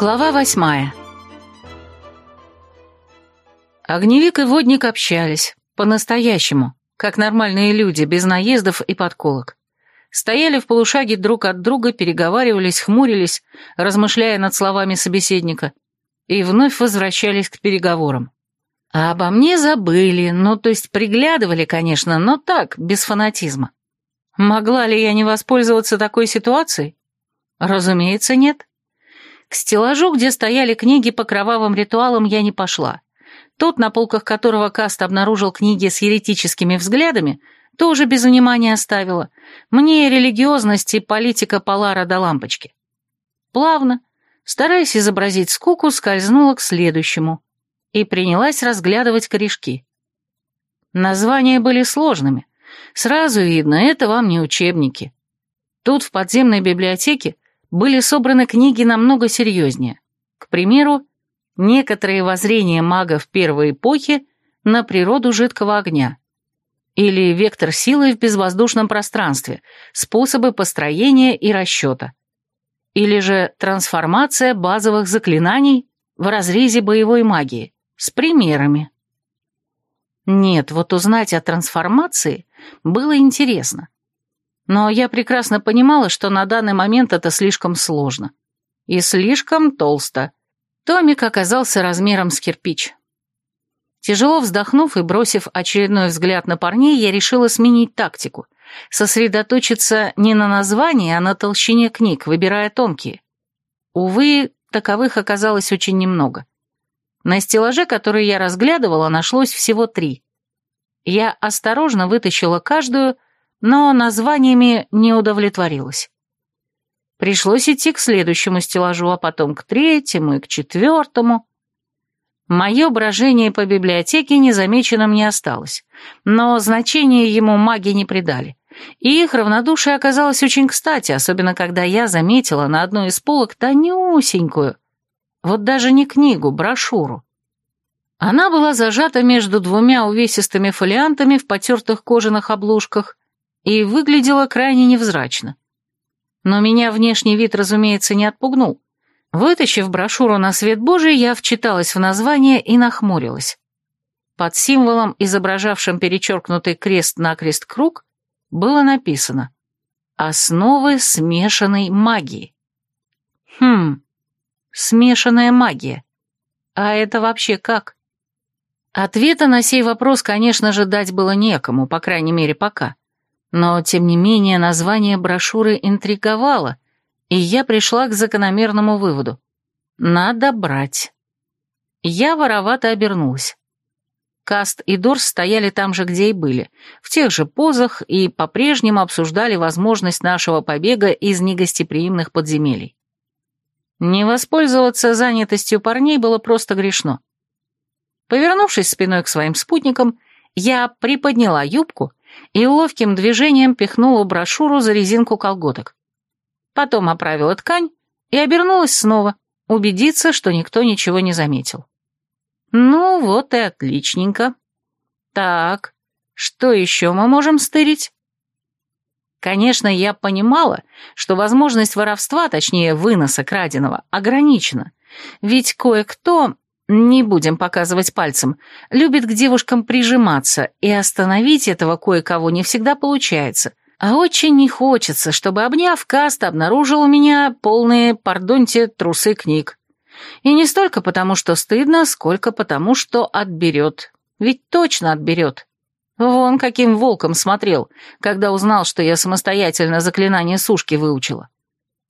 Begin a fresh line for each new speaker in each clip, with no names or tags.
Глава восьмая Огневик и водник общались, по-настоящему, как нормальные люди, без наездов и подколок. Стояли в полушаге друг от друга, переговаривались, хмурились, размышляя над словами собеседника, и вновь возвращались к переговорам. А обо мне забыли, ну то есть приглядывали, конечно, но так, без фанатизма. Могла ли я не воспользоваться такой ситуацией? Разумеется, нет. К стеллажу, где стояли книги по кровавым ритуалам, я не пошла. Тот, на полках которого Каст обнаружил книги с еретическими взглядами, тоже без внимания оставила. Мне религиозность и политика Полара до лампочки. Плавно, стараясь изобразить скуку, скользнула к следующему и принялась разглядывать корешки. Названия были сложными. Сразу видно, это вам не учебники. Тут в подземной библиотеке были собраны книги намного серьезнее. К примеру, некоторые воззрения магов первой эпохи на природу жидкого огня. Или вектор силы в безвоздушном пространстве, способы построения и расчета. Или же трансформация базовых заклинаний в разрезе боевой магии, с примерами. Нет, вот узнать о трансформации было интересно. Но я прекрасно понимала, что на данный момент это слишком сложно. И слишком толсто. Томик оказался размером с кирпич. Тяжело вздохнув и бросив очередной взгляд на парней, я решила сменить тактику. Сосредоточиться не на названии, а на толщине книг, выбирая тонкие. Увы, таковых оказалось очень немного. На стеллаже, который я разглядывала, нашлось всего три. Я осторожно вытащила каждую, но названиями не удовлетворилась. Пришлось идти к следующему стеллажу, а потом к третьему и к четвертому. Мое брожение по библиотеке незамеченным не осталось, но значение ему маги не придали. И их равнодушие оказалось очень кстати, особенно когда я заметила на одной из полок тонюсенькую, вот даже не книгу, брошюру. Она была зажата между двумя увесистыми фолиантами в потертых кожаных обложках и выглядела крайне невзрачно. Но меня внешний вид, разумеется, не отпугнул. Вытащив брошюру на свет Божий, я вчиталась в название и нахмурилась. Под символом, изображавшим перечеркнутый крест-накрест круг, было написано «Основы смешанной магии». Хм, смешанная магия. А это вообще как? Ответа на сей вопрос, конечно же, дать было некому, по крайней мере, пока. Но, тем не менее, название брошюры интриговало, и я пришла к закономерному выводу. Надо брать. Я воровато обернулась. Каст и Дорс стояли там же, где и были, в тех же позах и по-прежнему обсуждали возможность нашего побега из негостеприимных подземелий. Не воспользоваться занятостью парней было просто грешно. Повернувшись спиной к своим спутникам, я приподняла юбку и ловким движением пихнула брошюру за резинку колготок. Потом оправила ткань и обернулась снова, убедиться, что никто ничего не заметил. Ну вот и отличненько. Так, что еще мы можем стырить? Конечно, я понимала, что возможность воровства, точнее выноса краденого, ограничена, ведь кое-кто не будем показывать пальцем, любит к девушкам прижиматься, и остановить этого кое-кого не всегда получается. А очень не хочется, чтобы, обняв каст, обнаружил у меня полные, пардоньте трусы книг. И не столько потому, что стыдно, сколько потому, что отберет. Ведь точно отберет. Вон каким волком смотрел, когда узнал, что я самостоятельно заклинание сушки выучила.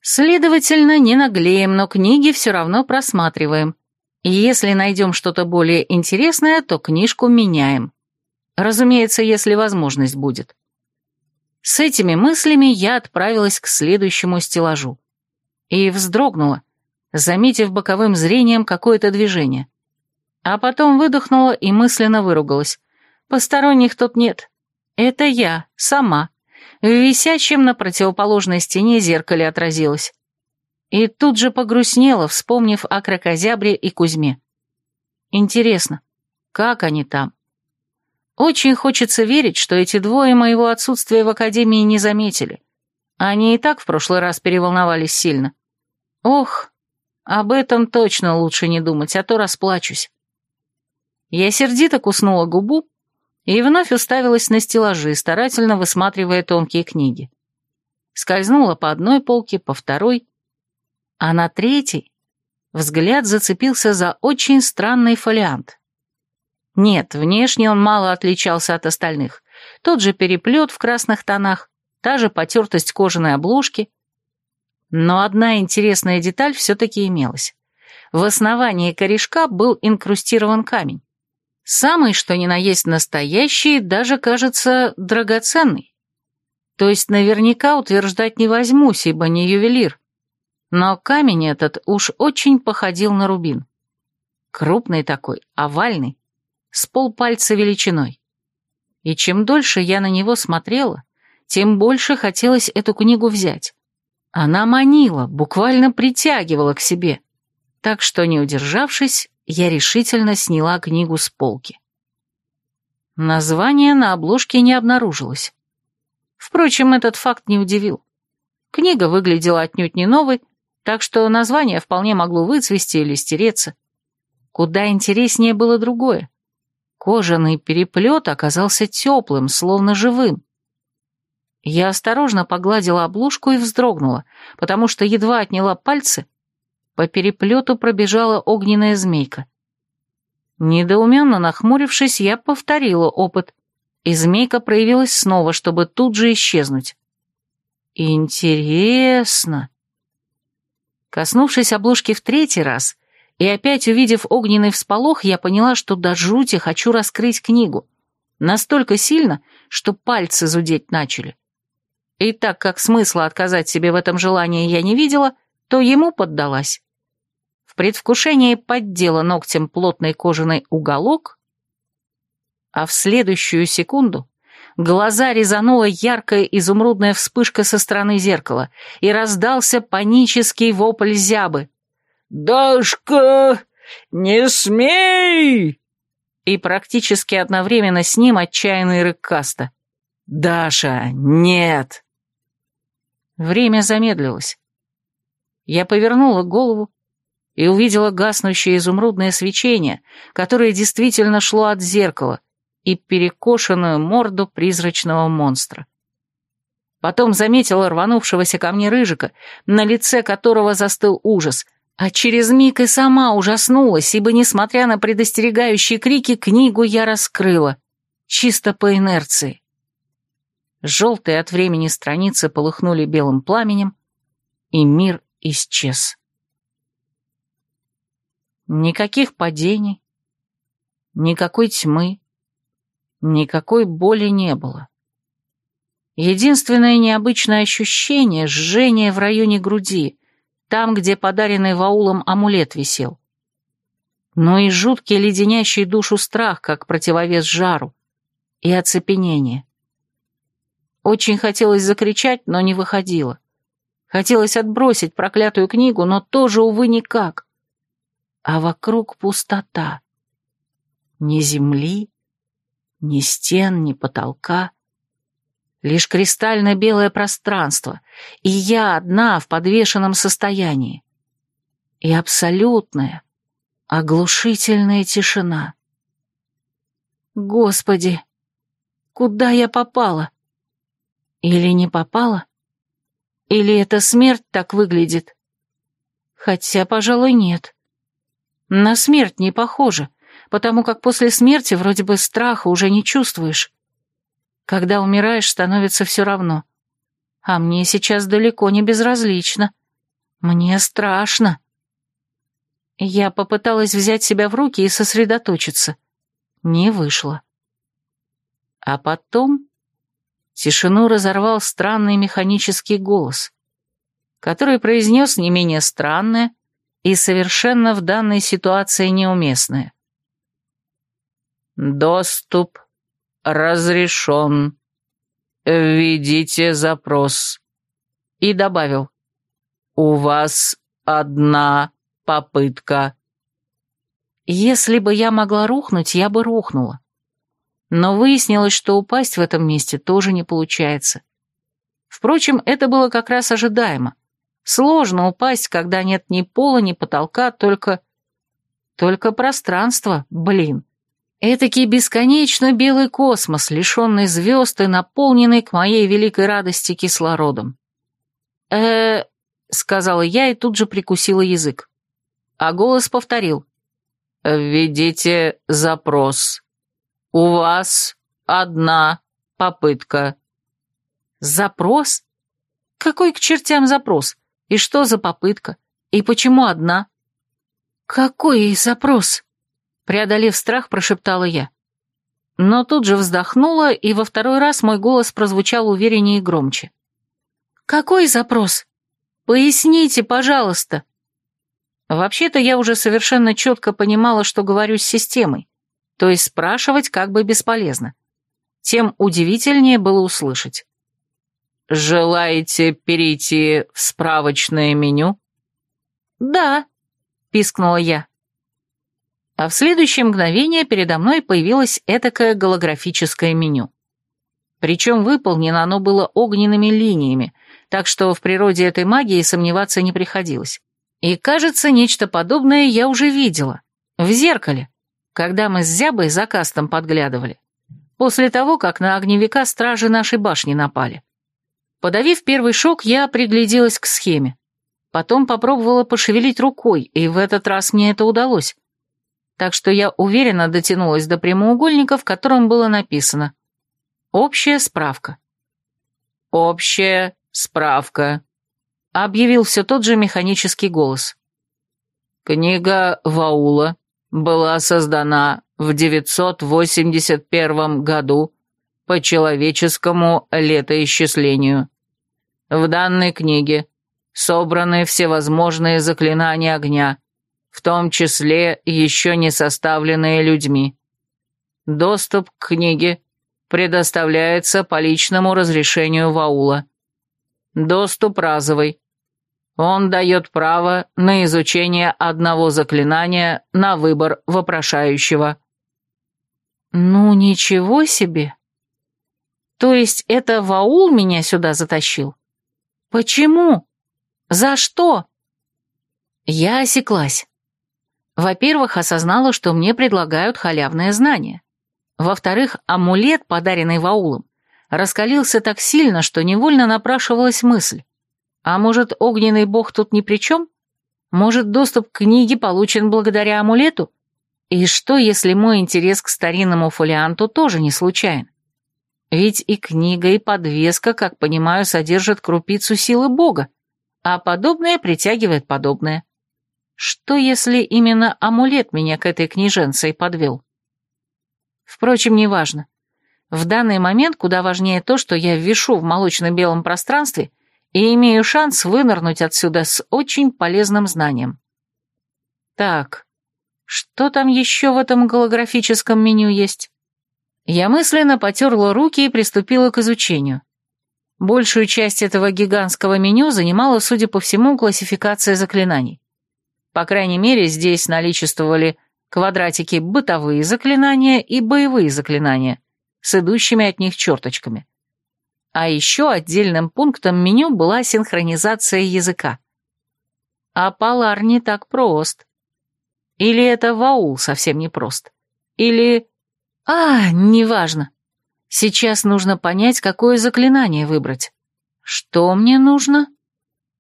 Следовательно, не наглеем, но книги все равно просматриваем. И Если найдем что-то более интересное, то книжку меняем. Разумеется, если возможность будет. С этими мыслями я отправилась к следующему стеллажу. И вздрогнула, заметив боковым зрением какое-то движение. А потом выдохнула и мысленно выругалась. Посторонних тут нет. Это я, сама. В висячем на противоположной стене зеркале отразилась. И тут же погрустнела, вспомнив о крокозябре и Кузьме. Интересно, как они там? Очень хочется верить, что эти двое моего отсутствия в Академии не заметили. Они и так в прошлый раз переволновались сильно. Ох, об этом точно лучше не думать, а то расплачусь. Я сердито куснула губу и вновь уставилась на стеллажи, старательно высматривая тонкие книги. Скользнула по одной полке, по второй, а на третий взгляд зацепился за очень странный фолиант. Нет, внешне он мало отличался от остальных. Тот же переплет в красных тонах, та же потертость кожаной обложки. Но одна интересная деталь все-таки имелась. В основании корешка был инкрустирован камень. Самый, что ни на есть настоящий, даже, кажется, драгоценный. То есть наверняка утверждать не возьмусь, ибо не ювелир. Но камень этот уж очень походил на рубин. Крупный такой, овальный, с полпальца величиной. И чем дольше я на него смотрела, тем больше хотелось эту книгу взять. Она манила, буквально притягивала к себе. Так что, не удержавшись, я решительно сняла книгу с полки. Название на обложке не обнаружилось. Впрочем, этот факт не удивил. Книга выглядела отнюдь не новой, так что название вполне могло выцвести или стереться. Куда интереснее было другое. Кожаный переплет оказался теплым, словно живым. Я осторожно погладила обложку и вздрогнула, потому что едва отняла пальцы, по переплету пробежала огненная змейка. Недоуменно нахмурившись, я повторила опыт, и змейка проявилась снова, чтобы тут же исчезнуть. «Интересно», Коснувшись обложки в третий раз и опять увидев огненный всполох, я поняла, что до жути хочу раскрыть книгу. Настолько сильно, что пальцы зудеть начали. И так как смысла отказать себе в этом желании я не видела, то ему поддалась. В предвкушении поддела ногтем плотный кожаный уголок, а в следующую секунду Глаза резанула яркая изумрудная вспышка со стороны зеркала, и раздался панический вопль зябы. «Дашка, не смей!» И практически одновременно с ним отчаянный рык Каста. «Даша, нет!» Время замедлилось. Я повернула голову и увидела гаснущее изумрудное свечение, которое действительно шло от зеркала, и перекошенную морду призрачного монстра. Потом заметила рванувшегося ко мне рыжика, на лице которого застыл ужас, а через миг и сама ужаснулась, ибо, несмотря на предостерегающие крики, книгу я раскрыла, чисто по инерции. Желтые от времени страницы полыхнули белым пламенем, и мир исчез. Никаких падений, никакой тьмы, Никакой боли не было. Единственное необычное ощущение — жжение в районе груди, там, где подаренный ваулом амулет висел. Но и жуткий леденящий душу страх, как противовес жару, и оцепенение. Очень хотелось закричать, но не выходило. Хотелось отбросить проклятую книгу, но тоже, увы, никак. А вокруг пустота. Ни земли, ни стен, ни потолка. Лишь кристально-белое пространство, и я одна в подвешенном состоянии. И абсолютная, оглушительная тишина. Господи, куда я попала? Или не попала? Или эта смерть так выглядит? Хотя, пожалуй, нет. На смерть не похоже. — потому как после смерти вроде бы страха уже не чувствуешь. Когда умираешь, становится все равно. А мне сейчас далеко не безразлично. Мне страшно. Я попыталась взять себя в руки и сосредоточиться. Не вышло. А потом тишину разорвал странный механический голос, который произнес не менее странное и совершенно в данной ситуации неуместное. Доступ разрешен. Введите запрос. И добавил. У вас одна попытка. Если бы я могла рухнуть, я бы рухнула. Но выяснилось, что упасть в этом месте тоже не получается. Впрочем, это было как раз ожидаемо. Сложно упасть, когда нет ни пола, ни потолка, только... Только пространство, блин. Этакий бесконечно белый космос, лишенный звезд и наполненный к моей великой радости кислородом. э сказала я и тут же прикусила язык. А голос повторил. «Введите запрос. У вас одна попытка». «Запрос? Какой к чертям запрос? И что за попытка? И почему одна?» «Какой запрос?» преодолев страх, прошептала я. Но тут же вздохнула, и во второй раз мой голос прозвучал увереннее и громче. «Какой запрос? Поясните, пожалуйста!» Вообще-то я уже совершенно четко понимала, что говорю с системой, то есть спрашивать как бы бесполезно. Тем удивительнее было услышать. «Желаете перейти в справочное меню?» «Да», — пискнула я а в следующее мгновение передо мной появилось этакое голографическое меню. Причем выполнено оно было огненными линиями, так что в природе этой магии сомневаться не приходилось. И, кажется, нечто подобное я уже видела. В зеркале, когда мы с Зябой за кастом подглядывали. После того, как на огневика стражи нашей башни напали. Подавив первый шок, я пригляделась к схеме. Потом попробовала пошевелить рукой, и в этот раз мне это удалось так что я уверенно дотянулась до прямоугольника, в котором было написано «Общая справка». «Общая справка», — объявил все тот же механический голос. «Книга Ваула была создана в 981 году по человеческому летоисчислению. В данной книге собраны всевозможные заклинания огня — в том числе еще не составленные людьми. Доступ к книге предоставляется по личному разрешению Ваула. Доступ разовый. Он дает право на изучение одного заклинания на выбор вопрошающего. «Ну, ничего себе! То есть это Ваул меня сюда затащил? Почему? За что?» Я осеклась. Во-первых, осознала, что мне предлагают халявное знание. Во-вторых, амулет, подаренный Ваулом, раскалился так сильно, что невольно напрашивалась мысль. А может, огненный бог тут ни при чем? Может, доступ к книге получен благодаря амулету? И что, если мой интерес к старинному фолианту тоже не случайен? Ведь и книга, и подвеска, как понимаю, содержат крупицу силы бога, а подобное притягивает подобное. Что, если именно амулет меня к этой княженце подвел? Впрочем, неважно. В данный момент куда важнее то, что я вишу в молочно-белом пространстве и имею шанс вынырнуть отсюда с очень полезным знанием. Так, что там еще в этом голографическом меню есть? Я мысленно потерла руки и приступила к изучению. Большую часть этого гигантского меню занимала, судя по всему, классификация заклинаний. По крайней мере, здесь наличествовали квадратики «бытовые заклинания» и «боевые заклинания» с идущими от них черточками. А еще отдельным пунктом меню была синхронизация языка. А Палар не так прост. Или это Ваул совсем не прост. Или... А, неважно. Сейчас нужно понять, какое заклинание выбрать. Что мне нужно?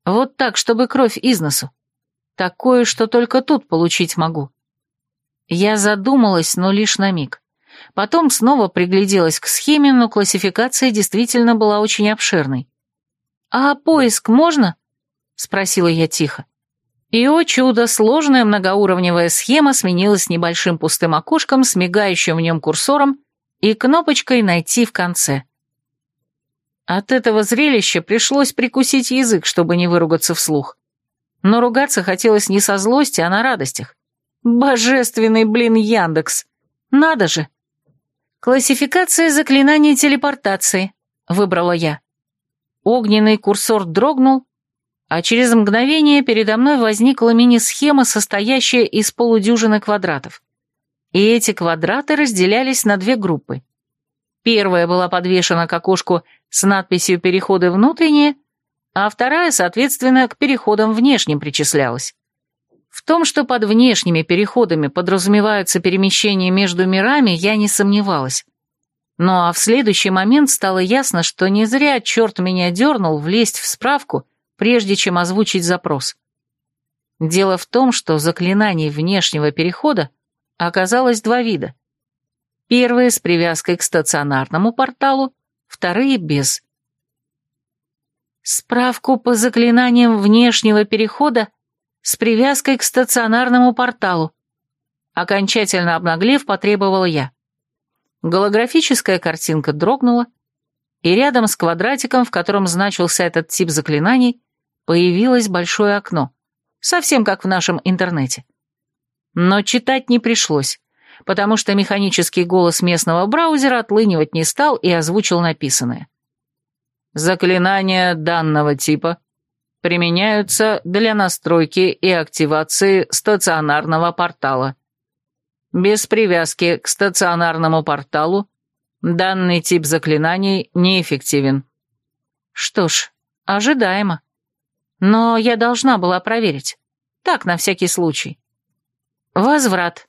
Вот так, чтобы кровь из носу. Такое, что только тут получить могу. Я задумалась, но лишь на миг. Потом снова пригляделась к схеме, но классификация действительно была очень обширной. «А поиск можно?» — спросила я тихо. И, о чудо, сложная многоуровневая схема сменилась небольшим пустым окошком с мигающим в нем курсором и кнопочкой «Найти в конце». От этого зрелища пришлось прикусить язык, чтобы не выругаться вслух. Но ругаться хотелось не со злости, а на радостях. Божественный, блин, Яндекс! Надо же! Классификация заклинаний телепортации, выбрала я. Огненный курсор дрогнул, а через мгновение передо мной возникла мини-схема, состоящая из полудюжины квадратов. И эти квадраты разделялись на две группы. Первая была подвешена к окошку с надписью «Переходы внутренние», а вторая, соответственно, к переходам внешним причислялась. В том, что под внешними переходами подразумеваются перемещения между мирами, я не сомневалась. Ну а в следующий момент стало ясно, что не зря черт меня дернул влезть в справку, прежде чем озвучить запрос. Дело в том, что заклинаний внешнего перехода оказалось два вида. Первые с привязкой к стационарному порталу, вторые без справку по заклинаниям внешнего перехода с привязкой к стационарному порталу. Окончательно обнаглев, потребовала я. Голографическая картинка дрогнула, и рядом с квадратиком, в котором значился этот тип заклинаний, появилось большое окно, совсем как в нашем интернете. Но читать не пришлось, потому что механический голос местного браузера отлынивать не стал и озвучил написанное. — Заклинания данного типа применяются для настройки и активации стационарного портала. Без привязки к стационарному порталу данный тип заклинаний неэффективен. Что ж, ожидаемо. Но я должна была проверить. Так, на всякий случай. Возврат.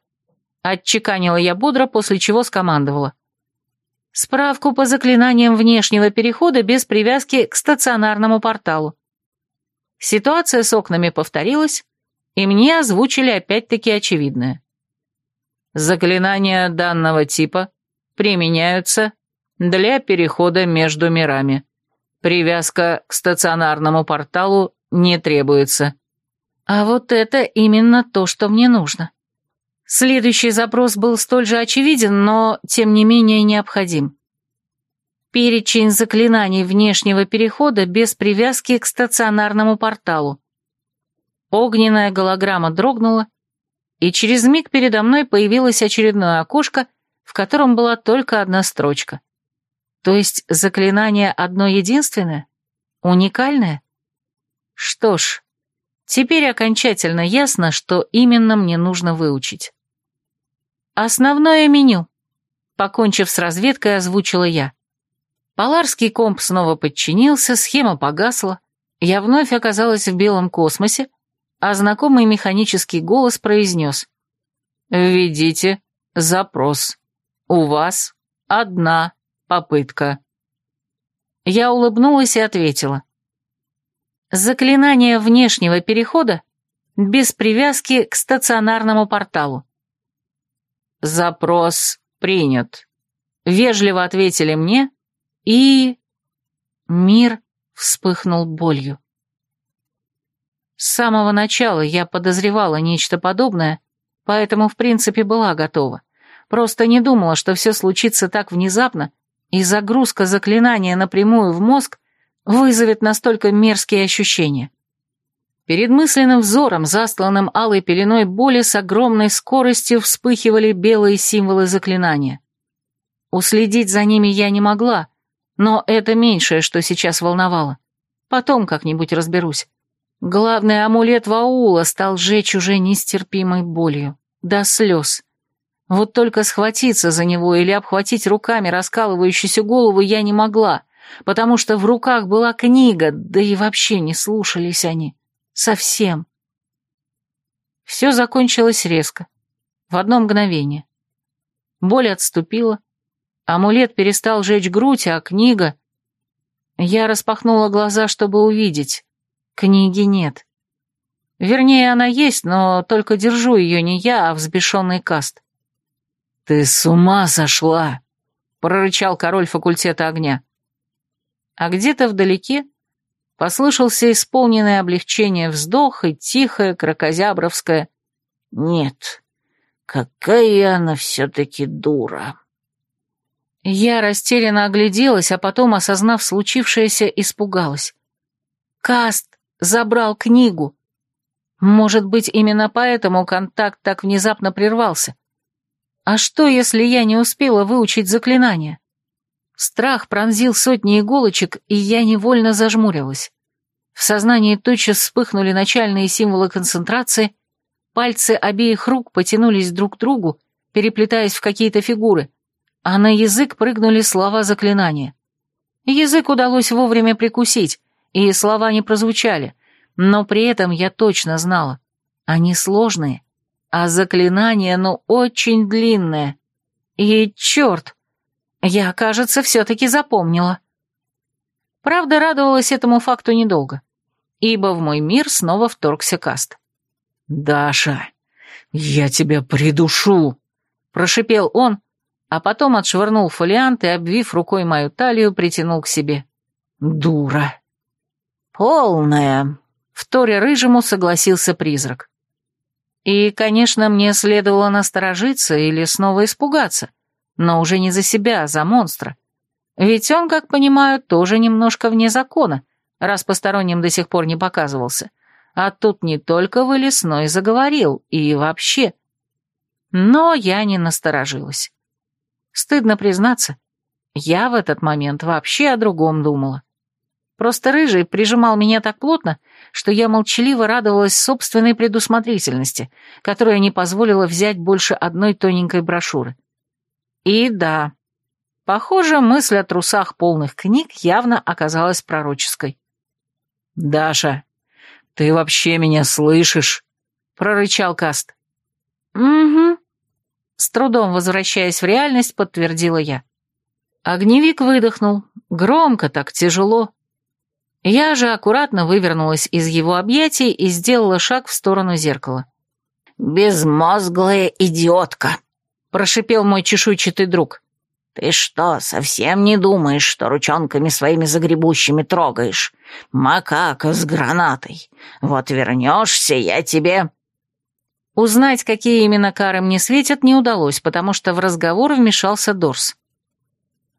Отчеканила я бодро, после чего скомандовала. Справку по заклинаниям внешнего перехода без привязки к стационарному порталу. Ситуация с окнами повторилась, и мне озвучили опять-таки очевидное. Заклинания данного типа применяются для перехода между мирами. Привязка к стационарному порталу не требуется. А вот это именно то, что мне нужно. Следующий запрос был столь же очевиден, но, тем не менее, необходим. Перечень заклинаний внешнего перехода без привязки к стационарному порталу. Огненная голограмма дрогнула, и через миг передо мной появилось очередное окошко, в котором была только одна строчка. То есть заклинание одно единственное? Уникальное? Что ж, теперь окончательно ясно, что именно мне нужно выучить. «Основное меню», — покончив с разведкой, озвучила я. Поларский комп снова подчинился, схема погасла. Я вновь оказалась в белом космосе, а знакомый механический голос произнес. «Введите запрос. У вас одна попытка». Я улыбнулась и ответила. Заклинание внешнего перехода без привязки к стационарному порталу. «Запрос принят», — вежливо ответили мне, и... Мир вспыхнул болью. С самого начала я подозревала нечто подобное, поэтому, в принципе, была готова. Просто не думала, что все случится так внезапно, и загрузка заклинания напрямую в мозг вызовет настолько мерзкие ощущения. Перед мысленным взором, застланным алой пеленой боли, с огромной скоростью вспыхивали белые символы заклинания. Уследить за ними я не могла, но это меньшее, что сейчас волновало. Потом как-нибудь разберусь. Главный амулет Ваула стал жечь уже нестерпимой болью, до слез. Вот только схватиться за него или обхватить руками раскалывающуюся голову я не могла, потому что в руках была книга, да и вообще не слушались они. — Совсем. Все закончилось резко, в одно мгновение. Боль отступила, амулет перестал жечь грудь, а книга... Я распахнула глаза, чтобы увидеть. Книги нет. Вернее, она есть, но только держу ее не я, а взбешенный каст. «Ты с ума сошла!» — прорычал король факультета огня. А где-то вдалеке послышался исполненное облегчение вздох и тихое крокозябровское «Нет, какая она все-таки дура!» Я растерянно огляделась, а потом, осознав случившееся, испугалась. «Каст забрал книгу!» Может быть, именно поэтому контакт так внезапно прервался. А что, если я не успела выучить заклинание? Страх пронзил сотни иголочек, и я невольно зажмурилась. В сознании тотчас вспыхнули начальные символы концентрации, пальцы обеих рук потянулись друг к другу, переплетаясь в какие-то фигуры, а на язык прыгнули слова заклинания. Язык удалось вовремя прикусить, и слова не прозвучали, но при этом я точно знала. Они сложные, а заклинание, ну, очень длинное. И черт! Я, кажется, все-таки запомнила. Правда, радовалась этому факту недолго, ибо в мой мир снова вторгся каст.
«Даша, я тебя придушу!» — прошипел он, а потом отшвырнул фолиант и, обвив рукой мою талию, притянул к себе. «Дура!»
«Полная!» — в торе рыжему согласился призрак. И, конечно, мне следовало насторожиться или снова испугаться — но уже не за себя, а за монстра. Ведь он, как понимаю, тоже немножко вне закона, раз посторонним до сих пор не показывался. А тут не только вылез, но и заговорил, и вообще. Но я не насторожилась. Стыдно признаться, я в этот момент вообще о другом думала. Просто рыжий прижимал меня так плотно, что я молчаливо радовалась собственной предусмотрительности, которая не позволила взять больше одной тоненькой брошюры. И да, похоже, мысль о трусах полных книг явно оказалась пророческой.
«Даша, ты вообще меня слышишь?» — прорычал Каст.
«Угу», — с трудом возвращаясь в реальность, подтвердила я. Огневик выдохнул, громко так, тяжело. Я же аккуратно вывернулась из его объятий и сделала шаг в сторону зеркала.
«Безмозглая идиотка!»
— прошипел мой чешуйчатый друг.
«Ты что, совсем не думаешь, что ручонками своими загребущими трогаешь? Макака с гранатой. Вот вернешься, я тебе...»
Узнать, какие именно кары мне светят, не удалось, потому что в разговор вмешался Дорс.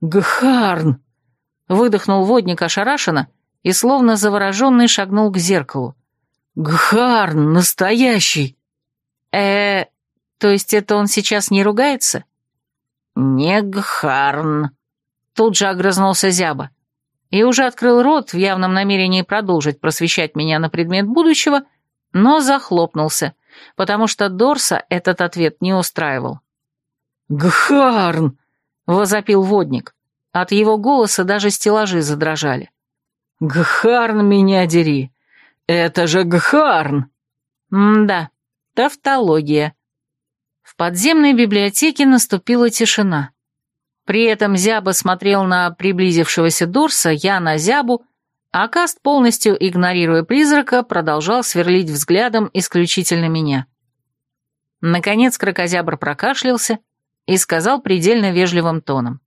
«Гхарн!» — выдохнул водник ошарашенно и, словно завороженный, шагнул к зеркалу. «Гхарн! Настоящий!»
«Э-э...» То есть это он сейчас не ругается?
Негхарн.
Тут же огрызнулся Зяба. И уже открыл рот в явном намерении продолжить просвещать меня на предмет будущего, но захлопнулся, потому что Дорса этот ответ не устраивал.
«Гхарн!» — возопил водник.
От его голоса даже стеллажи задрожали.
«Гхарн меня дери! Это же Гхарн!»
«М-да, тавтология подземной библиотеке наступила тишина. При этом Зяба смотрел на приблизившегося Дорса, я на Зябу, а Каст, полностью игнорируя призрака, продолжал сверлить взглядом исключительно меня. Наконец крокозябр прокашлялся и сказал предельно вежливым тоном.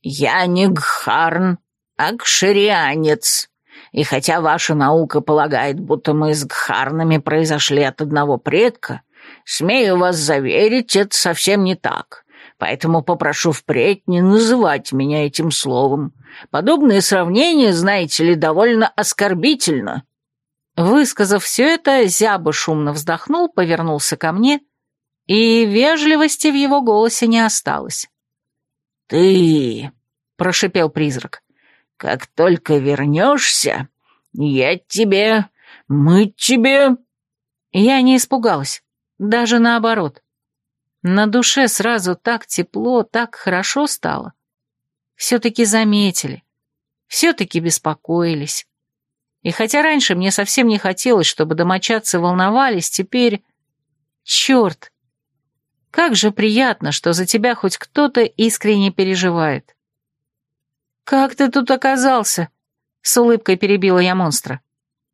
«Я не Гхарн, а Кширианец. И хотя ваша наука полагает, будто мы с Гхарнами произошли от одного предка, — Смею вас заверить, это совсем не так. Поэтому попрошу впредь не называть меня этим словом. Подобные сравнения, знаете ли, довольно оскорбительно».
Высказав все это, Зяба шумно вздохнул, повернулся ко мне, и вежливости в его голосе не осталось.
«Ты...» — прошипел призрак. «Как только вернешься, я тебе... мы тебе...»
Я не испугалась. Даже наоборот. На душе сразу так тепло, так хорошо стало. Все-таки заметили. Все-таки беспокоились. И хотя раньше мне совсем не хотелось, чтобы домочадцы волновались, теперь... Черт! Как же приятно, что за тебя хоть кто-то искренне переживает. «Как ты тут оказался?» — с улыбкой перебила я монстра.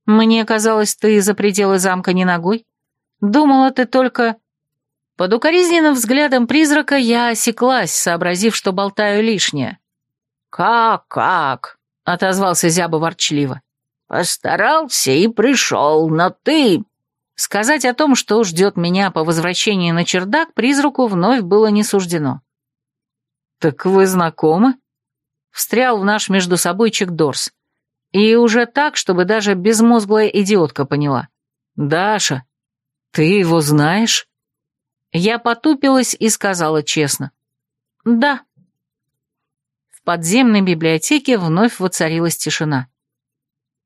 «Мне казалось, ты за пределы замка не ногой?» Думала ты только...» Под укоризненным взглядом призрака я осеклась, сообразив, что болтаю лишнее.
«Как, как?» — отозвался Зяба ворчливо. «Постарался и пришел, но ты...»
Сказать о том, что ждет меня по возвращении на чердак, призраку вновь было не суждено.
«Так вы знакомы?»
Встрял в наш между собойчик Дорс. И уже так, чтобы даже безмозглая идиотка поняла.
«Даша, «Ты его знаешь?»
Я потупилась и сказала честно. «Да». В подземной библиотеке вновь воцарилась тишина.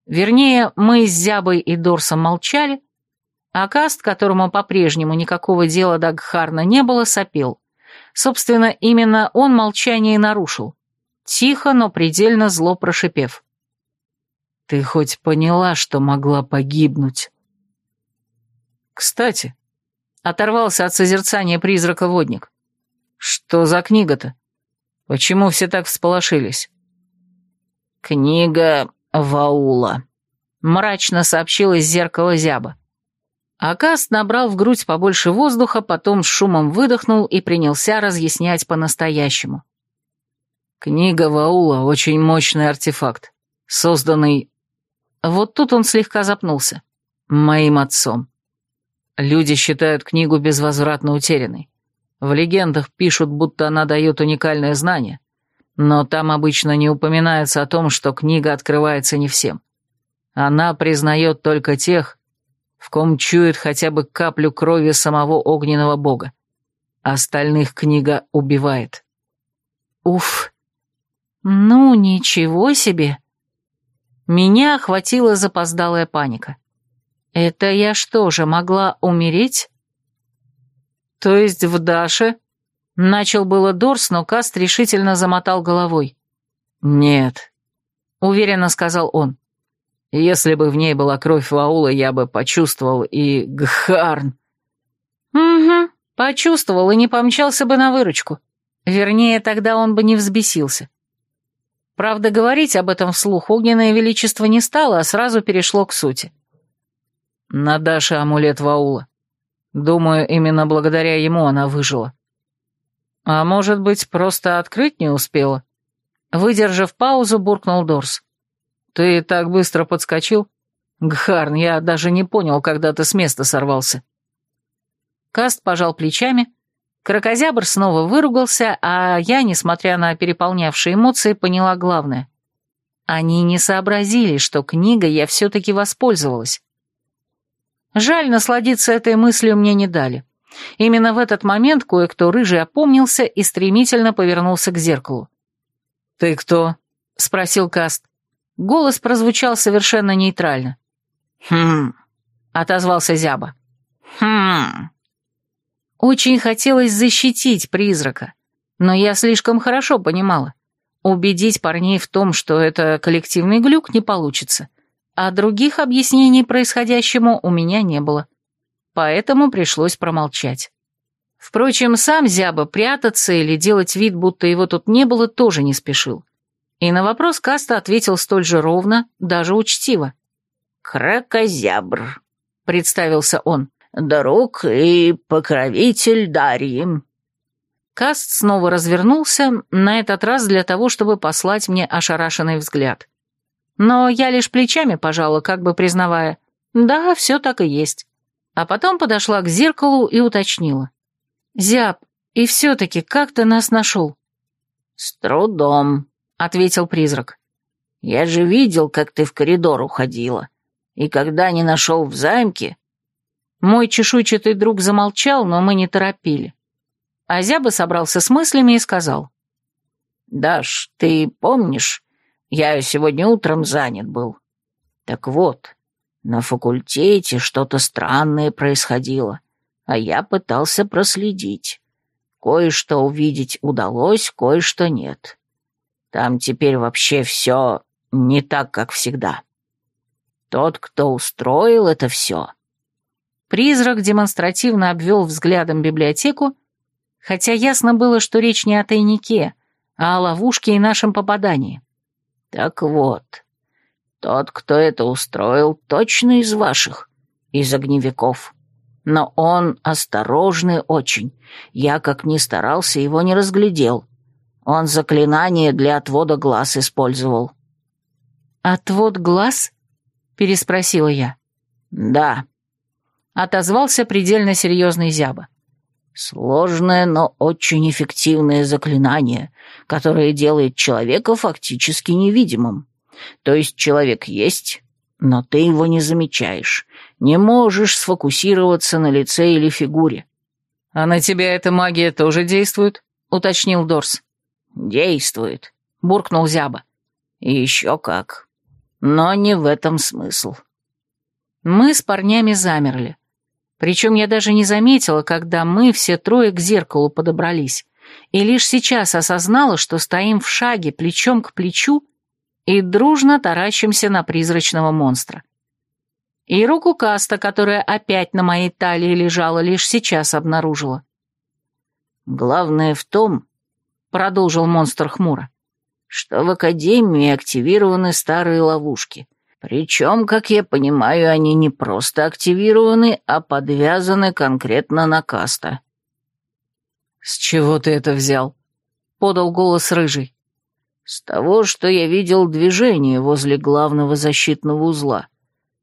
Вернее, мы с Зябой и Дорсом молчали, а Каст, которому по-прежнему никакого дела до Гхарна не было, сопел. Собственно, именно он молчание нарушил, тихо, но предельно зло прошипев.
«Ты хоть поняла, что могла погибнуть?» Кстати, оторвался от созерцания призрака водник. Что за книга-то? Почему все так всполошились?
Книга Ваула. Мрачно сообщила из зеркала зяба.
Акаст набрал в грудь побольше воздуха, потом с шумом выдохнул и принялся разъяснять по-настоящему.
Книга Ваула — очень мощный артефакт, созданный... Вот тут он слегка запнулся. Моим отцом. Люди считают книгу безвозвратно утерянной. В легендах пишут, будто она дает уникальное знание, но там обычно не упоминается о том, что книга открывается не всем. Она признает только тех, в ком чует хотя бы каплю крови самого огненного бога. Остальных книга убивает.
Уф. Ну, ничего себе. Меня охватила запоздалая паника. Это я что же, могла умереть? То есть в Даше? Начал было Дорс, но Каст решительно замотал головой.
Нет,
уверенно сказал он.
Если бы в ней была кровь Лаула, я бы почувствовал и Гхарн.
Угу, почувствовал и не помчался бы на выручку. Вернее, тогда он бы не взбесился. Правда, говорить об этом вслух огненное величество не стало, а сразу перешло к сути.
На Даше амулет Ваула. Думаю, именно благодаря ему она выжила. А может быть, просто открыть не успела? Выдержав паузу, буркнул Дорс. Ты так быстро подскочил. Гхарн, я даже не понял, когда ты с места сорвался.
Каст пожал плечами. Крокозябр снова выругался, а я, несмотря на переполнявшие эмоции, поняла главное. Они не сообразили, что книга я все-таки воспользовалась. Жаль, насладиться этой мыслью мне не дали. Именно в этот момент кое-кто рыжий опомнился и стремительно повернулся к зеркалу.
«Ты кто?»
— спросил Каст. Голос прозвучал совершенно нейтрально.
«Хм...»
— отозвался Зяба.
«Хм...»
Очень хотелось защитить призрака, но я слишком хорошо понимала. Убедить парней в том, что это коллективный глюк, не получится. — а других объяснений происходящему у меня не было. Поэтому пришлось промолчать. Впрочем, сам Зяба прятаться или делать вид, будто его тут не было, тоже не спешил. И на вопрос Каста ответил столь же ровно, даже учтиво.
«Кракозябр», — представился он, — «друг и покровитель Дарьи».
Каст снова развернулся, на этот раз для того, чтобы послать мне ошарашенный взгляд. Но я лишь плечами пожала, как бы признавая. Да, все так и есть. А потом подошла к зеркалу и уточнила. «Зяб, и все-таки как ты нас нашел?»
«С трудом», — ответил призрак. «Я же видел, как ты в коридор уходила. И когда не нашел в замке...»
Мой чешуйчатый друг замолчал, но мы не торопили. А Зяба собрался с мыслями и сказал.
«Даш, ты помнишь, я сегодня утром занят был. Так вот, на факультете что-то странное происходило, а я пытался проследить. Кое-что увидеть удалось, кое-что нет. Там теперь вообще все не так, как всегда. Тот, кто устроил это все.
Призрак демонстративно обвел взглядом библиотеку, хотя ясно было, что речь не о тайнике, а о ловушке и нашем попадании.
Так вот, тот, кто это устроил, точно из ваших, из огневиков. Но он осторожный очень. Я, как ни старался, его не разглядел. Он заклинание для отвода глаз использовал.
«Отвод глаз?» — переспросила я.
«Да», — отозвался предельно серьезный зяба. Сложное, но очень эффективное заклинание, которое делает человека фактически невидимым. То есть человек есть, но ты его не замечаешь, не можешь сфокусироваться на лице или фигуре.
«А на тебя эта магия тоже действует?» — уточнил Дорс.
«Действует», — буркнул Зяба. «И еще как. Но не в этом смысл».
Мы с парнями замерли. Причем я даже не заметила, когда мы все трое к зеркалу подобрались, и лишь сейчас осознала, что стоим в шаге плечом к плечу и дружно таращимся на призрачного монстра. И руку Каста, которая опять на моей талии лежала, лишь сейчас обнаружила.
«Главное в том», — продолжил монстр хмуро, — «что в Академии активированы старые ловушки. Причем, как я понимаю, они не просто активированы, а подвязаны конкретно на каста.
«С чего ты это взял?» — подал голос Рыжий.
«С того, что я видел движение возле главного защитного узла,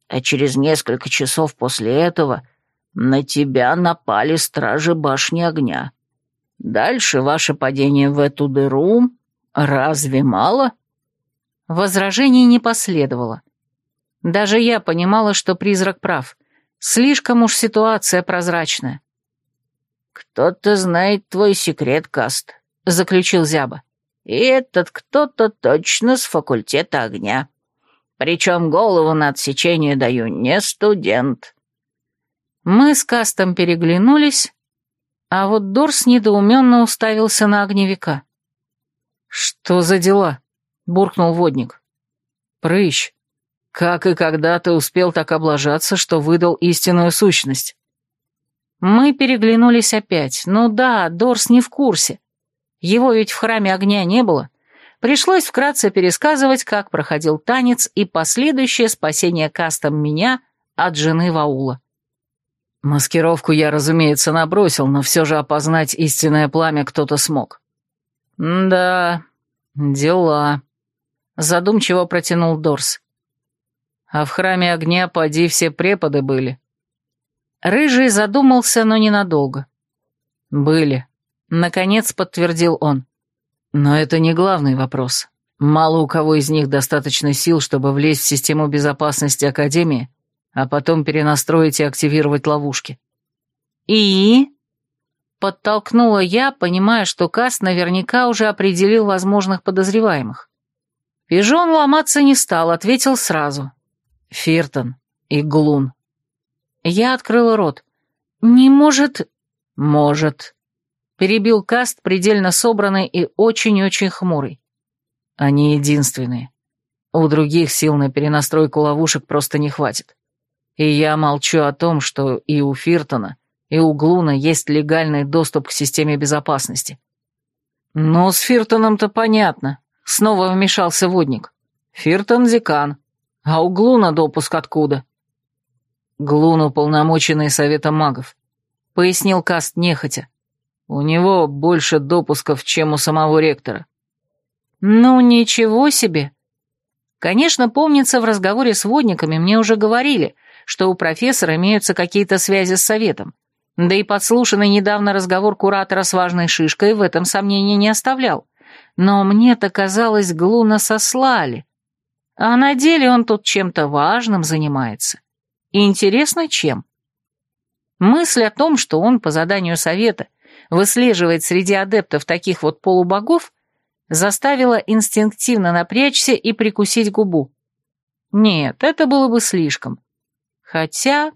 а через несколько часов после этого на тебя напали стражи башни огня. Дальше ваше падение в эту дыру разве мало?»
Возражений не последовало. Даже я понимала, что призрак прав. Слишком уж ситуация прозрачная.
«Кто-то знает твой секрет, Каст», — заключил Зяба. «И этот кто-то точно с факультета огня. Причем голову на отсечение даю не студент».
Мы с Кастом переглянулись, а вот Дорс недоуменно уставился на огневика.
«Что за дела?» — буркнул водник. «Прыщ, как и когда ты успел так облажаться, что выдал истинную сущность?
Мы переглянулись опять. Ну да, Дорс не в курсе. Его ведь в храме огня не было. Пришлось вкратце пересказывать, как проходил танец и последующее спасение кастом меня от жены Ваула.
Маскировку я, разумеется, набросил, но все же опознать истинное пламя кто-то смог.
«Да, дела», — задумчиво протянул Дорс.
А в храме огня поди все преподы были.
Рыжий задумался, но ненадолго.
Были. Наконец подтвердил он. Но это не главный вопрос. Мало у кого из них достаточно сил, чтобы влезть в систему безопасности Академии, а потом перенастроить и активировать ловушки.
И? Подтолкнула я, понимая, что Кас наверняка уже определил возможных подозреваемых. Пижон ломаться не стал, ответил сразу.
Фиртон и Глун.
Я открыла рот. «Не может...»
«Может...»
Перебил каст, предельно собранный и очень-очень хмурый.
«Они единственные. У других сил на перенастройку ловушек просто не хватит. И я молчу о том, что и у Фиртона, и у Глуна есть легальный доступ к системе безопасности.
Но с Фиртоном-то понятно. Снова вмешался водник. Фиртон — декан. А у Глуна допуск откуда?
Глун уполномоченный Совета магов. Пояснил Каст нехотя. У него больше допусков, чем у самого ректора.
Ну, ничего себе. Конечно, помнится, в разговоре с водниками мне уже говорили, что у профессора имеются какие-то связи с Советом. Да и подслушанный недавно разговор куратора с важной шишкой в этом сомнения не оставлял. Но мне-то казалось, Глуна сослали. А на деле он тут чем-то важным занимается. И интересно, чем? Мысль о том, что он по заданию совета выслеживает среди адептов таких вот полубогов, заставила инстинктивно напрячься и прикусить губу. Нет, это было бы слишком. Хотя...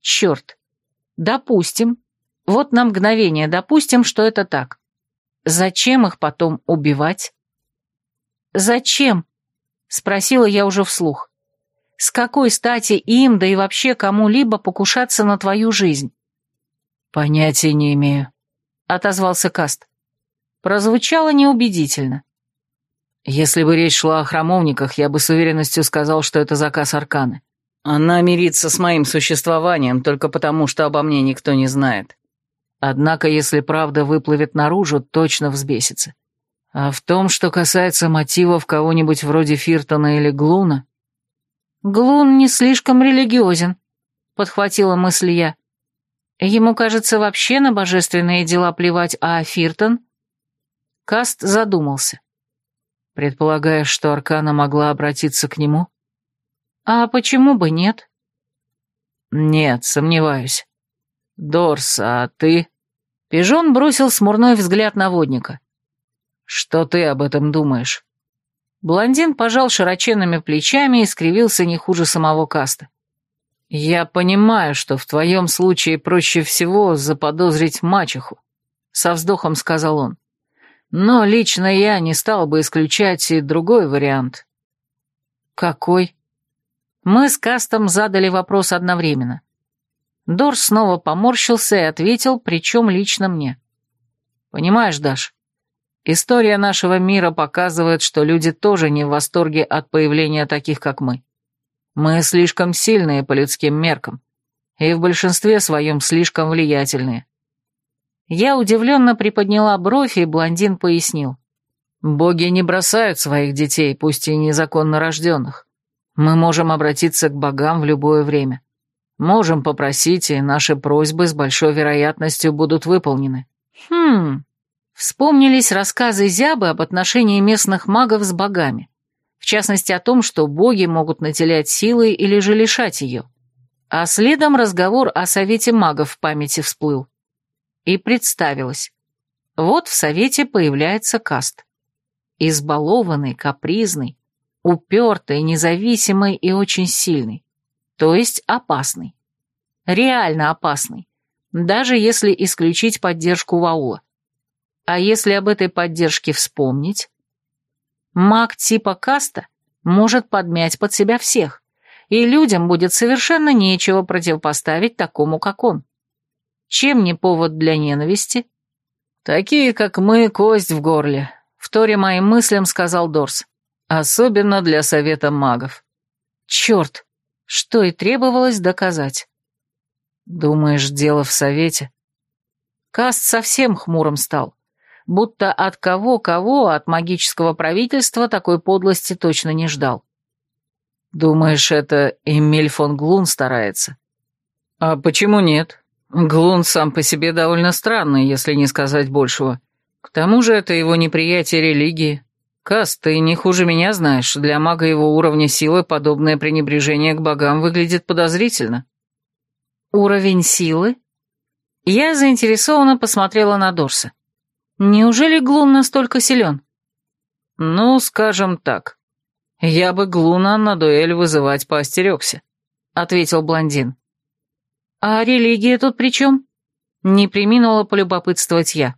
Черт. Допустим. Вот на мгновение допустим, что это так. Зачем их потом убивать? Зачем? Спросила я уже вслух. С какой стати им, да и вообще кому-либо покушаться на твою жизнь?
Понятия не имею, отозвался Каст.
Прозвучало неубедительно.
Если бы речь шла о храмовниках, я бы с уверенностью сказал, что это заказ Арканы. Она мирится с моим существованием только потому, что обо мне никто не знает. Однако, если правда выплывет наружу, точно взбесится. А в том, что касается мотивов кого-нибудь вроде Фиртона или Глуна...
Глун не слишком религиозен, подхватила мысль я. Ему, кажется, вообще на божественные дела плевать, а Фиртон... Каст задумался.
предполагая, что Аркана могла обратиться к нему?
А почему бы нет?
Нет, сомневаюсь. Дорс, а ты...
Пижон бросил смурной взгляд на водника.
Что ты об этом думаешь?»
Блондин пожал широченными плечами и скривился не хуже самого Каста.
«Я понимаю, что в твоем случае проще всего заподозрить мачеху», — со вздохом сказал он. «Но лично я не стал бы исключать и другой вариант».
«Какой?» Мы с Кастом задали вопрос одновременно. Дор снова поморщился и ответил, причем лично мне. «Понимаешь, Даш, История нашего мира показывает, что люди тоже не в восторге от появления таких, как мы. Мы слишком сильные по людским меркам, и в большинстве своем слишком влиятельные. Я удивленно приподняла бровь, и блондин пояснил. «Боги не бросают своих детей, пусть и незаконно рожденных. Мы можем обратиться к богам в любое время. Можем попросить, и наши просьбы с большой вероятностью будут выполнены». «Хм...» Вспомнились рассказы Зябы об отношении местных магов с богами, в частности о том, что боги могут наделять силой или же лишать ее. А следом разговор о Совете магов в памяти всплыл. И представилось. Вот в Совете появляется каст. Избалованный, капризный, упертый, независимый и очень сильный. То есть опасный. Реально опасный. Даже если исключить поддержку Ваула. А если об этой поддержке вспомнить? Маг типа Каста может подмять под себя всех, и людям будет совершенно нечего противопоставить такому, как он. Чем не повод для ненависти? «Такие, как мы, кость в горле», — Вторе моим мыслям сказал Дорс. «Особенно для совета магов». «Черт! Что и требовалось доказать». «Думаешь, дело в совете?» Каст совсем хмурым стал будто от кого-кого, от магического правительства такой подлости точно не ждал. «Думаешь, это Эмиль фон Глун старается?» «А почему нет? Глун сам по себе довольно странный, если не сказать большего. К тому же это его неприятие религии. Каст, ты не хуже меня знаешь, для мага его уровня силы подобное пренебрежение к богам выглядит подозрительно». «Уровень силы?» Я заинтересованно посмотрела на Дорса. Неужели Глун настолько силен? Ну, скажем так. Я бы Глуна на дуэль вызывать поостерегся, ответил блондин. А религия тут при чем? Не приминула полюбопытствовать я.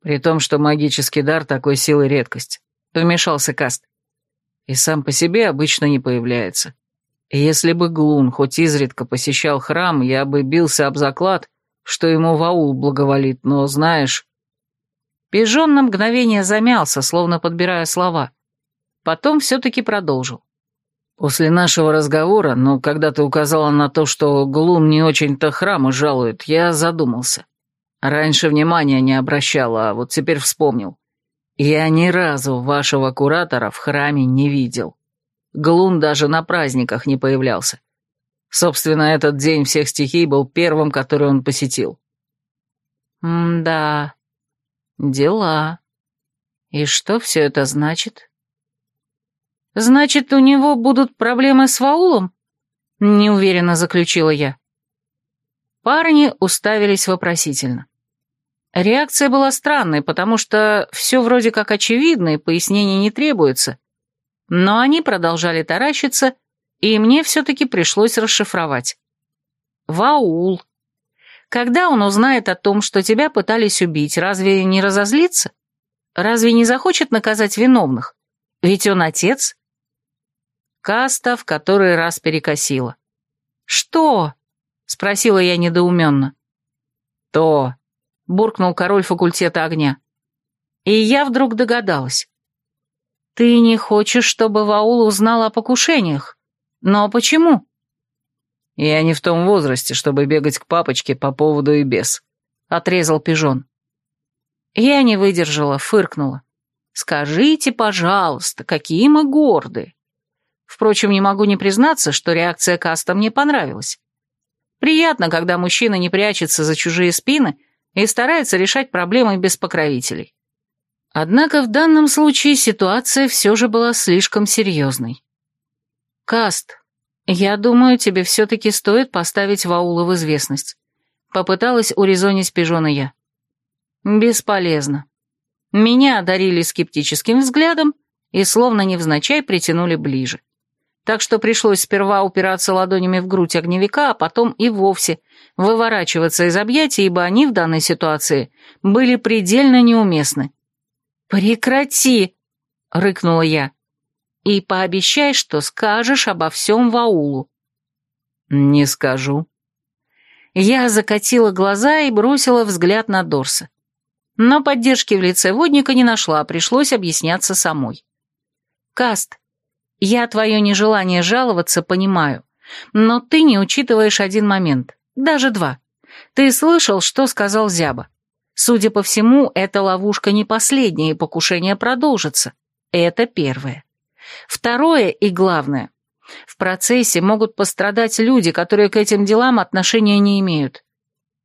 При том, что магический дар такой силы редкость, вмешался Каст. И сам по себе обычно не появляется. Если бы Глун хоть изредка посещал храм, я бы бился об заклад, что ему Ваул благоволит, но, знаешь, Пижон на мгновение замялся, словно подбирая слова. Потом все-таки продолжил. «После нашего разговора, ну, когда ты указала на то, что Глум не очень-то храмы жалует, я задумался. Раньше внимания не обращала, а вот теперь вспомнил. Я ни разу вашего куратора в храме не видел. Глум даже на праздниках не появлялся. Собственно, этот день всех стихий был первым, который он посетил. «М-да», Дела. И что все это значит? Значит, у него будут проблемы с Ваулом? Неуверенно заключила я. Парни уставились вопросительно. Реакция была странной, потому что все вроде как очевидно и пояснений не требуется. Но они продолжали таращиться, и мне все-таки пришлось расшифровать. Ваул когда он узнает о том, что тебя пытались убить, разве не разозлится? Разве не захочет наказать виновных? Ведь он отец. Каста в который раз перекосила. «Что?» — спросила я недоуменно. «То», — буркнул король факультета огня. И я вдруг догадалась. «Ты не хочешь, чтобы Ваул узнал о покушениях? Но почему?» «Я не в том возрасте, чтобы бегать к папочке по поводу и без», — отрезал пижон. Я не выдержала, фыркнула. «Скажите, пожалуйста, какие мы горды!» Впрочем, не могу не признаться, что реакция Каста мне понравилась. Приятно, когда мужчина не прячется за чужие спины и старается решать проблемы без покровителей. Однако в данном случае ситуация все же была слишком серьезной. «Каст, «Я думаю, тебе все-таки стоит поставить Ваула в известность». Попыталась урезонить пижона я. «Бесполезно». Меня одарили скептическим взглядом и словно невзначай притянули ближе. Так что пришлось сперва упираться ладонями в грудь огневика, а потом и вовсе выворачиваться из объятий, ибо они в данной ситуации были предельно неуместны. «Прекрати!» — рыкнула я. И пообещай, что скажешь обо всем Ваулу».
«Не скажу».
Я закатила глаза и бросила взгляд на Дорса. Но поддержки в лице водника не нашла, пришлось объясняться самой. «Каст, я твое нежелание жаловаться понимаю, но ты не учитываешь один момент, даже два. Ты слышал, что сказал Зяба. Судя по всему, эта ловушка не последняя, и покушение продолжится. Это первое. Второе и главное. В процессе могут пострадать люди, которые к этим делам отношения не имеют.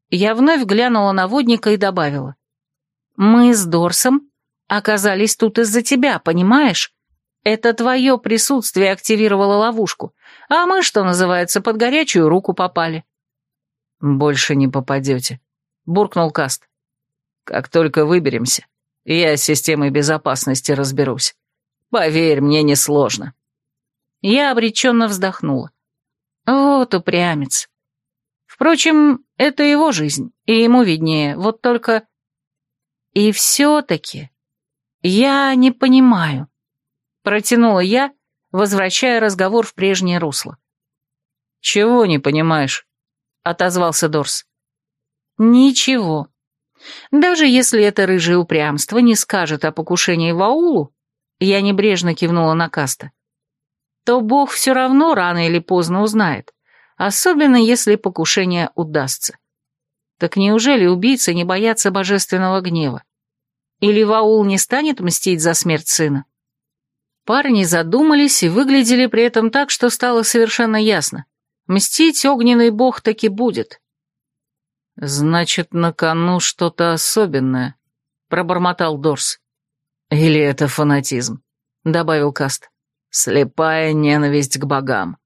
Я вновь глянула на водника и добавила. «Мы с Дорсом оказались тут из-за тебя, понимаешь? Это твое присутствие активировало ловушку, а мы, что называется, под горячую руку попали».
«Больше не попадете», — буркнул Каст. «Как только выберемся, я с системой безопасности разберусь». Поверь, мне несложно.
Я обреченно вздохнула. Вот упрямец. Впрочем, это его жизнь, и ему виднее, вот только... И все-таки я не понимаю. Протянула я, возвращая разговор в прежнее русло.
«Чего не понимаешь?» — отозвался Дорс.
«Ничего. Даже если это рыжее упрямство не скажет о покушении Ваулу, я небрежно кивнула на Каста. То Бог все равно рано или поздно узнает, особенно если покушение удастся. Так неужели убийцы не боятся божественного гнева? Или Ваул не станет мстить за смерть сына? Парни задумались и выглядели при этом так, что стало совершенно ясно. Мстить огненный бог таки будет.
«Значит, на кону что-то особенное», — пробормотал Дорс. «Или это фанатизм», — добавил Каст. «Слепая ненависть к богам».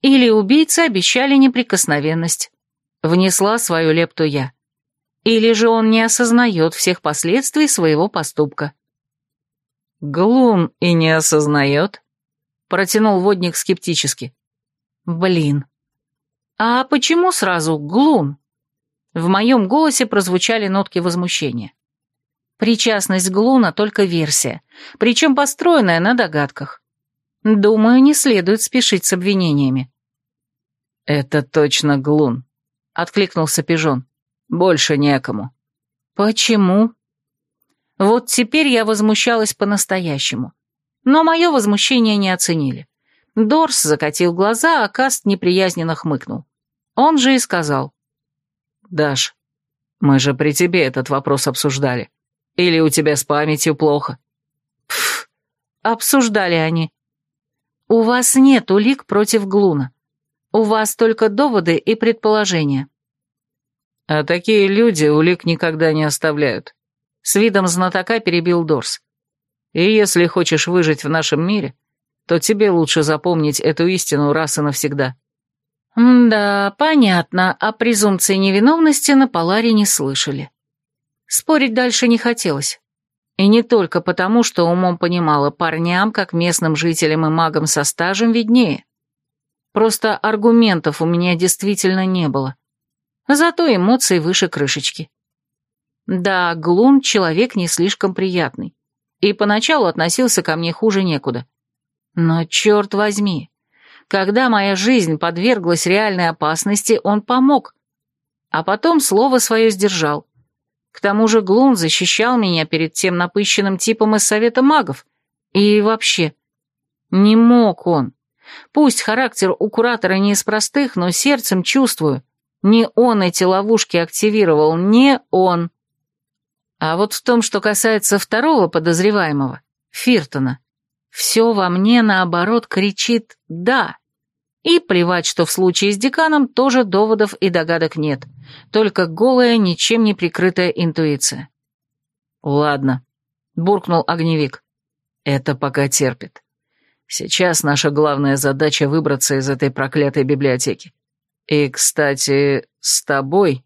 «Или убийцы обещали неприкосновенность», — внесла свою лепту я. «Или же он не осознает всех последствий своего поступка».
«Глум и не осознает», — протянул водник скептически.
«Блин. А почему сразу глум?» В моем голосе прозвучали нотки возмущения. Причастность Глуна только версия, причем построенная на догадках. Думаю, не следует спешить с обвинениями.
«Это точно Глун», — откликнулся Пижон. «Больше некому».
«Почему?» Вот теперь я возмущалась по-настоящему. Но мое возмущение не оценили. Дорс закатил глаза, а Каст неприязненно хмыкнул. Он же и сказал.
«Даш, мы же при тебе этот вопрос обсуждали. Или у тебя с памятью плохо?»
«Пф, обсуждали они. У вас нет улик против Глуна. У вас только доводы и предположения».
«А такие люди улик никогда не оставляют», — с видом знатока перебил Дорс. «И если хочешь выжить в нашем мире, то тебе лучше запомнить эту истину раз и навсегда».
«Да, понятно, о презумпции невиновности на Паларе не слышали. Спорить дальше не хотелось. И не только потому, что умом понимала парням, как местным жителям и магам со стажем виднее. Просто аргументов у меня действительно не было. Зато эмоций выше крышечки. Да, Глун — человек не слишком приятный. И поначалу относился ко мне хуже некуда. Но черт возьми, когда моя жизнь подверглась реальной опасности, он помог. А потом слово свое сдержал — к тому же Глун защищал меня перед тем напыщенным типом из Совета магов. И вообще, не мог он. Пусть характер у Куратора не из простых, но сердцем чувствую. Не он эти ловушки активировал, не он. А вот в том, что касается второго подозреваемого, Фиртона, все во мне, наоборот, кричит «да». И плевать, что в случае с деканом тоже доводов и догадок нет, только голая, ничем не прикрытая интуиция.
«Ладно», — буркнул огневик. «Это пока терпит. Сейчас наша главная задача — выбраться из этой проклятой библиотеки. И, кстати, с тобой...»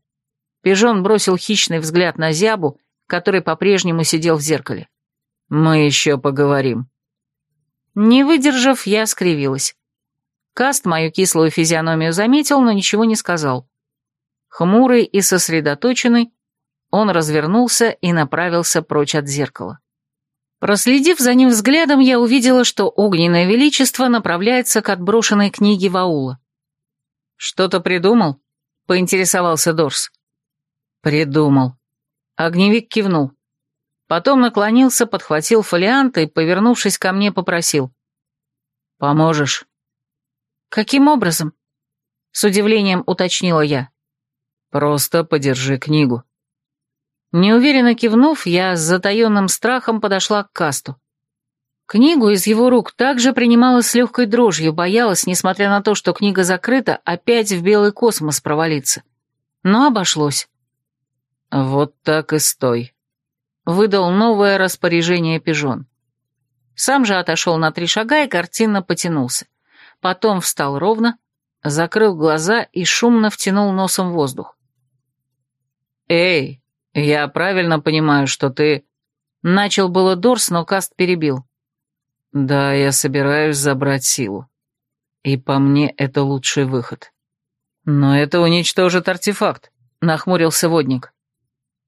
Пижон бросил хищный взгляд на Зябу, который по-прежнему сидел в зеркале. «Мы еще поговорим».
Не выдержав, я скривилась. Каст мою кислую физиономию заметил, но ничего не сказал. Хмурый и сосредоточенный, он развернулся и направился прочь от зеркала. Проследив за ним взглядом, я увидела, что огненное величество направляется к отброшенной книге Ваула. «Что-то придумал?» — поинтересовался Дорс. «Придумал». Огневик кивнул. Потом наклонился, подхватил фолиант и, повернувшись ко мне, попросил. «Поможешь?» «Каким образом?» — с удивлением уточнила я. «Просто подержи книгу». Неуверенно кивнув, я с затаенным страхом подошла к касту. Книгу из его рук также принимала с легкой дрожью, боялась, несмотря на то, что книга закрыта, опять в белый космос провалиться. Но обошлось. «Вот так и стой», — выдал новое распоряжение пижон. Сам же отошел на три шага и картинно потянулся потом встал ровно, закрыл глаза и шумно втянул носом воздух. «Эй, я правильно понимаю, что ты...» Начал было Дорс, но Каст перебил. «Да, я собираюсь забрать силу. И по мне это лучший выход. Но это уничтожит артефакт», — нахмурился водник.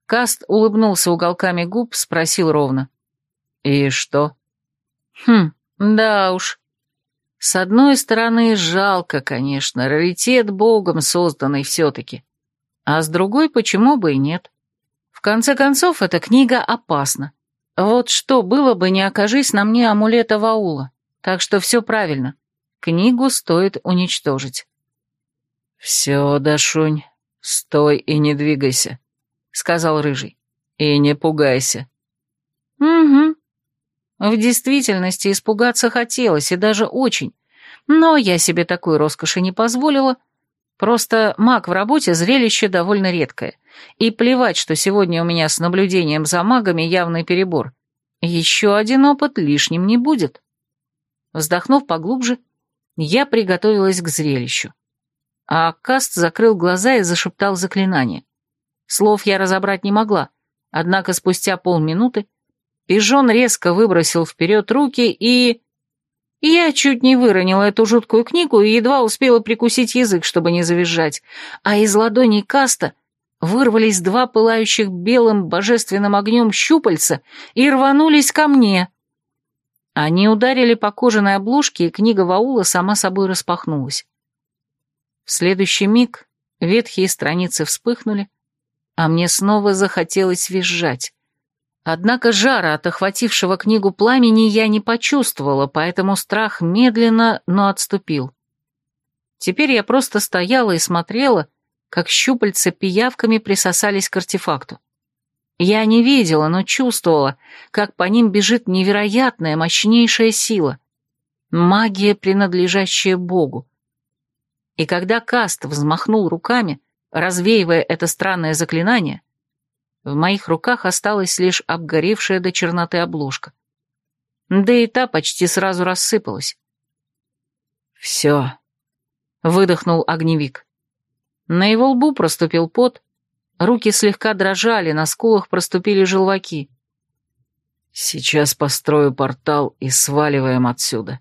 Каст улыбнулся уголками губ, спросил ровно. «И что?» «Хм, да уж. С одной стороны, жалко, конечно, раритет богом созданный все-таки. А с другой, почему бы и нет? В конце концов, эта книга опасна. Вот что было бы, не окажись на мне амулета Ваула. Так что все правильно. Книгу стоит уничтожить. «Все, Дашунь, стой и не двигайся», — сказал Рыжий. «И не пугайся». «Угу», в действительности испугаться хотелось, и даже очень. Но я себе такой роскоши не позволила. Просто маг в работе зрелище довольно редкое. И плевать, что сегодня у меня с наблюдением за магами явный перебор. Еще один опыт лишним не будет. Вздохнув поглубже, я приготовилась к зрелищу. А Каст закрыл глаза и зашептал заклинание. Слов я разобрать не могла, однако спустя полминуты Пижон резко выбросил вперед руки и... Я чуть не выронила эту жуткую книгу и едва успела прикусить язык, чтобы не завизжать, а из ладоней Каста вырвались два пылающих белым божественным огнем щупальца и рванулись ко мне. Они ударили по кожаной обложке, и книга Ваула сама собой распахнулась. В следующий миг ветхие страницы вспыхнули, а мне снова захотелось визжать. Однако жара от охватившего книгу пламени я не почувствовала, поэтому страх медленно, но отступил. Теперь я просто стояла и смотрела, как щупальца пиявками присосались к артефакту. Я не видела, но чувствовала, как по ним бежит невероятная, мощнейшая сила. Магия, принадлежащая Богу. И когда Каст взмахнул руками, развеивая это странное заклинание, в моих руках осталась лишь обгоревшая до черноты обложка. Да и та почти сразу рассыпалась. «Все», — выдохнул огневик. На его лбу проступил пот, руки слегка дрожали, на скулах проступили желваки. «Сейчас построю портал и сваливаем отсюда».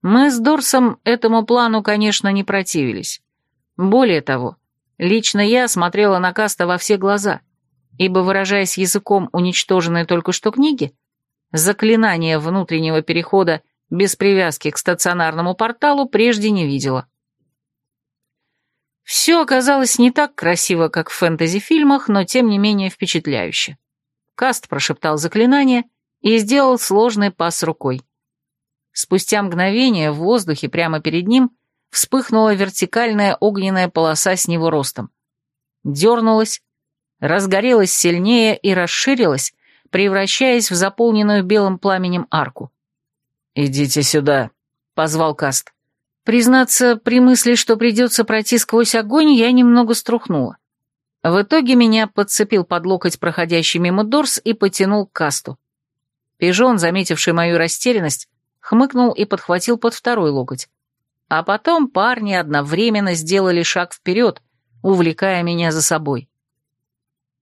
Мы с Дорсом этому плану, конечно, не противились. Более того, лично я смотрела на Каста во все глаза — ибо, выражаясь языком уничтоженной только что книги, заклинание внутреннего перехода без привязки к стационарному порталу прежде не видела. Все оказалось не так красиво, как в фэнтези-фильмах, но тем не менее впечатляюще. Каст прошептал заклинание и сделал сложный пас рукой. Спустя мгновение в воздухе прямо перед ним вспыхнула вертикальная огненная полоса с него ростом. Дернулась, разгорелась сильнее и расширилась, превращаясь в заполненную белым пламенем арку. «Идите сюда», — позвал Каст. Признаться, при мысли, что придется пройти сквозь огонь, я немного струхнула. В итоге меня подцепил под локоть проходящий мимо Дорс и потянул к Касту. Пижон, заметивший мою растерянность, хмыкнул и подхватил под второй локоть. А потом парни одновременно сделали шаг вперед, увлекая меня за собой.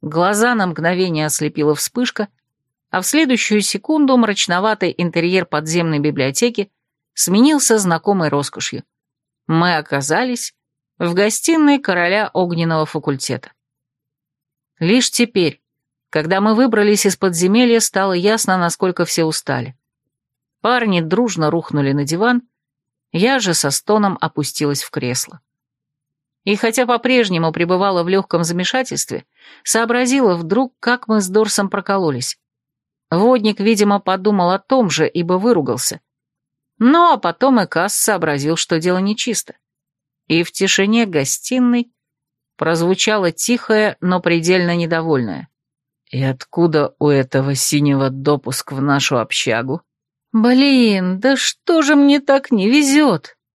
Глаза на мгновение ослепила вспышка, а в следующую секунду мрачноватый интерьер подземной библиотеки сменился знакомой роскошью. Мы оказались в гостиной короля огненного факультета. Лишь теперь, когда мы выбрались из подземелья, стало ясно, насколько все устали. Парни дружно рухнули на диван, я же со стоном опустилась в кресло. И хотя по-прежнему пребывала в легком замешательстве, Сообразила вдруг, как мы с Дорсом прокололись. Водник, видимо, подумал о том же, ибо выругался. Ну, потом и Касс сообразил, что дело нечисто. И в тишине гостиной прозвучало тихое, но предельно недовольное. «И откуда у этого синего допуск в нашу общагу?» «Блин, да что же мне так не везет?»